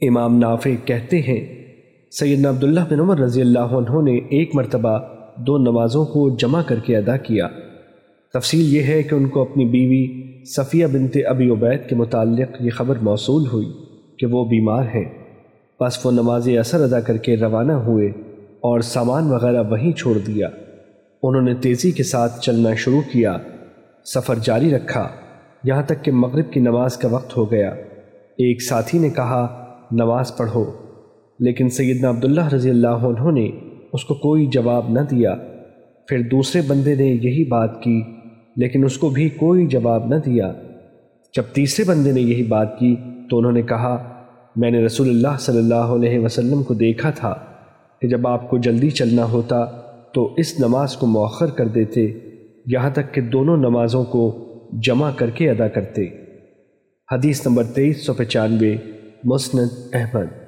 امام نافع کہتے ہیں، سیدنا عبداللہ بن عمر رضی اللہ عنہ نے ایک مرتبہ دو نمازوں کو جمع کر کے ادا کیا۔ تفصیل یہ ہے کہ ان کو اپنی بیوی صفیہ بنت ابی عبید کے متعلق یہ خبر موصول ہوئی کہ وہ بیمار ہیں۔ پس وہ نماز اثر ادا کر کے روانہ ہوئے اور سامان وغیرہ وہیں چھوڑ دیا۔ انہوں نے تیزی کے ساتھ چلنا شروع کیا، سفر جاری رکھا، یہاں تک کہ مغرب کی نماز کا وقت ہو گیا۔ ایک ساتھی نے کہا نماز پڑھو۔ لیکن سیدنا عبداللہ رضی اللہ عنہ نے اس کو کوئی جواب نہ دیا۔ پھر دوسرے بندے نے یہی بات کی، لیکن اس کو بھی کوئی جواب نہ دیا۔ جب تیسرے بندے نے یہی بات کی تو انہوں نے کہا، میں نے رسول اللہ صلی اللہ علیہ وسلم کو دیکھا تھا کہ جب آپ کو جلدی چلنا ہوتا تو اس نماز کو مؤخر کر دیتے، یہاں تک کہ دونوں نمازوں کو جمع کر کے ادا کرتے۔ حدیث نمبر تیئیس سو پچانوے۔ مسند احمد